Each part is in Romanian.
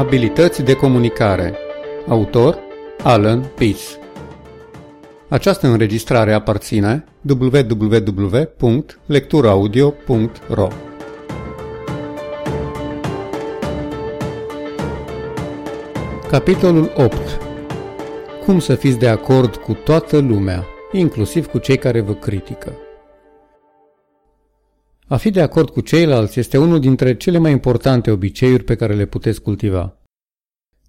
Abilități de comunicare. Autor Alan Peace Această înregistrare aparține www.lecturaudio.ro Capitolul 8 Cum să fiți de acord cu toată lumea, inclusiv cu cei care vă critică a fi de acord cu ceilalți este unul dintre cele mai importante obiceiuri pe care le puteți cultiva.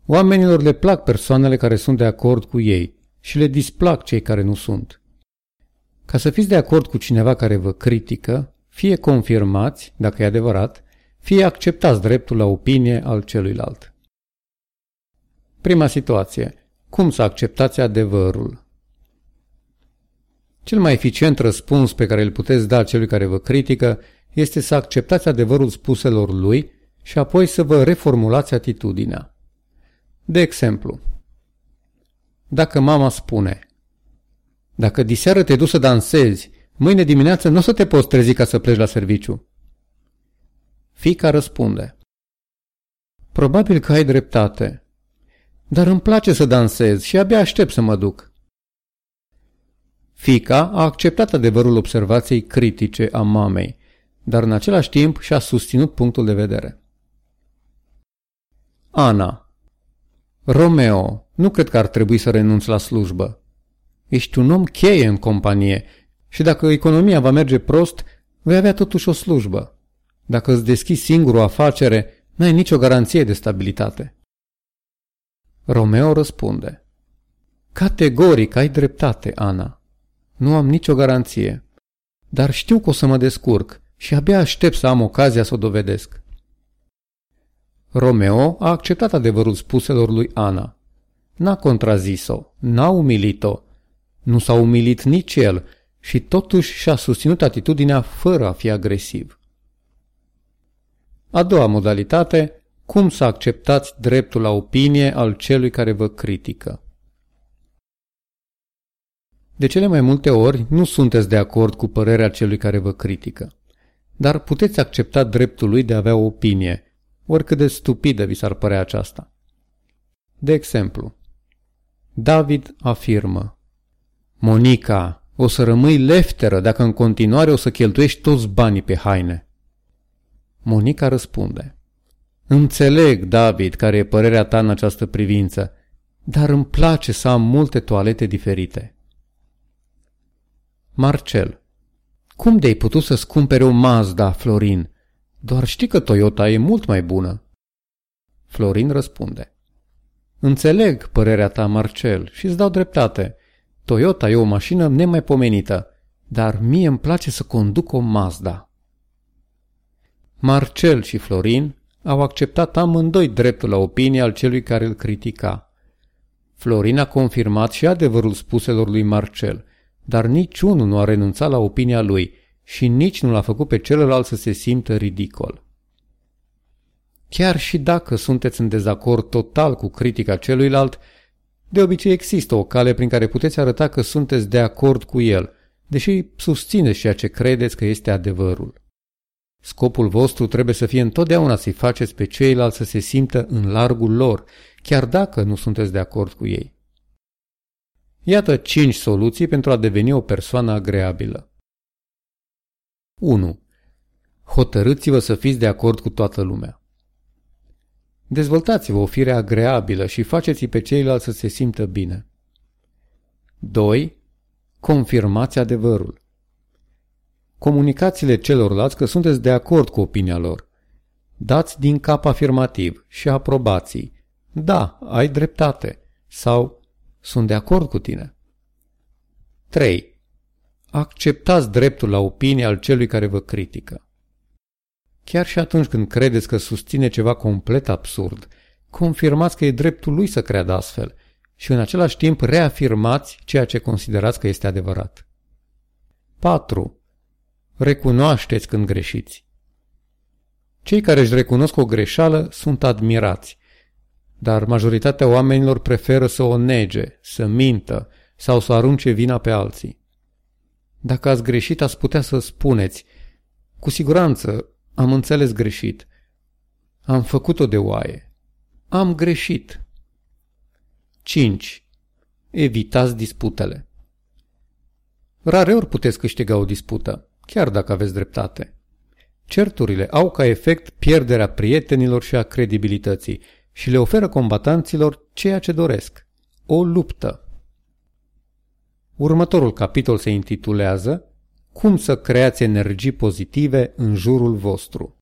Oamenilor le plac persoanele care sunt de acord cu ei și le displac cei care nu sunt. Ca să fiți de acord cu cineva care vă critică, fie confirmați, dacă e adevărat, fie acceptați dreptul la opinie al celuilalt. Prima situație. Cum să acceptați adevărul? Cel mai eficient răspuns pe care îl puteți da celui care vă critică este să acceptați adevărul spuselor lui și apoi să vă reformulați atitudinea. De exemplu, dacă mama spune Dacă diseară te duci să dansezi, mâine dimineață nu o să te poți trezi ca să pleci la serviciu. Fica răspunde Probabil că ai dreptate, dar îmi place să dansez și abia aștept să mă duc. Fica a acceptat adevărul observației critice a mamei, dar în același timp și-a susținut punctul de vedere. Ana Romeo, nu cred că ar trebui să renunți la slujbă. Ești un om cheie în companie și dacă economia va merge prost, vei avea totuși o slujbă. Dacă îți deschizi singur o afacere, n-ai nicio garanție de stabilitate. Romeo răspunde. Categoric ai dreptate, Ana. Nu am nicio garanție. Dar știu că o să mă descurc și abia aștept să am ocazia să o dovedesc. Romeo a acceptat adevărul spuselor lui Ana. N-a contrazis-o, n-a umilit-o, nu s-a umilit nici el și totuși și-a susținut atitudinea fără a fi agresiv. A doua modalitate, cum să acceptați dreptul la opinie al celui care vă critică. De cele mai multe ori nu sunteți de acord cu părerea celui care vă critică, dar puteți accepta dreptul lui de a avea o opinie, oricât de stupidă vi s-ar părea aceasta. De exemplu, David afirmă Monica, o să rămâi lefteră dacă în continuare o să cheltuiești toți banii pe haine. Monica răspunde Înțeleg, David, care e părerea ta în această privință, dar îmi place să am multe toalete diferite. Marcel Cum de-ai putut să-ți cumpere o Mazda, Florin? Doar știi că Toyota e mult mai bună. Florin răspunde Înțeleg părerea ta, Marcel, și îți dau dreptate. Toyota e o mașină nemaipomenită, dar mie îmi place să conduc o Mazda. Marcel și Florin au acceptat amândoi dreptul la opinie al celui care îl critica. Florin a confirmat și adevărul spuselor lui Marcel dar niciunul nu a renunțat la opinia lui și nici nu l-a făcut pe celălalt să se simtă ridicol. Chiar și dacă sunteți în dezacord total cu critica celuilalt, de obicei există o cale prin care puteți arăta că sunteți de acord cu el, deși susțineți ceea ce credeți că este adevărul. Scopul vostru trebuie să fie întotdeauna să-i faceți pe ceilalți să se simtă în largul lor, chiar dacă nu sunteți de acord cu ei. Iată cinci soluții pentru a deveni o persoană agreabilă. 1. Hotărâți-vă să fiți de acord cu toată lumea. Dezvoltați-vă o fire agreabilă și faceți pe ceilalți să se simtă bine. 2. Confirmați adevărul. Comunicați-le celorlalți că sunteți de acord cu opinia lor. Dați din cap afirmativ și aprobați Da, ai dreptate. Sau sunt de acord cu tine. 3. Acceptați dreptul la opinie al celui care vă critică. Chiar și atunci când credeți că susține ceva complet absurd, confirmați că e dreptul lui să creadă astfel și în același timp reafirmați ceea ce considerați că este adevărat. 4. Recunoașteți când greșiți. Cei care își recunosc o greșeală sunt admirați dar majoritatea oamenilor preferă să o nege, să mintă sau să arunce vina pe alții. Dacă ați greșit, ați putea să spuneți, cu siguranță am înțeles greșit. Am făcut-o de oaie. Am greșit. 5. Evitați disputele. Rareori puteți câștiga o dispută, chiar dacă aveți dreptate. Certurile au ca efect pierderea prietenilor și a credibilității și le oferă combatanților ceea ce doresc, o luptă. Următorul capitol se intitulează Cum să creați energii pozitive în jurul vostru.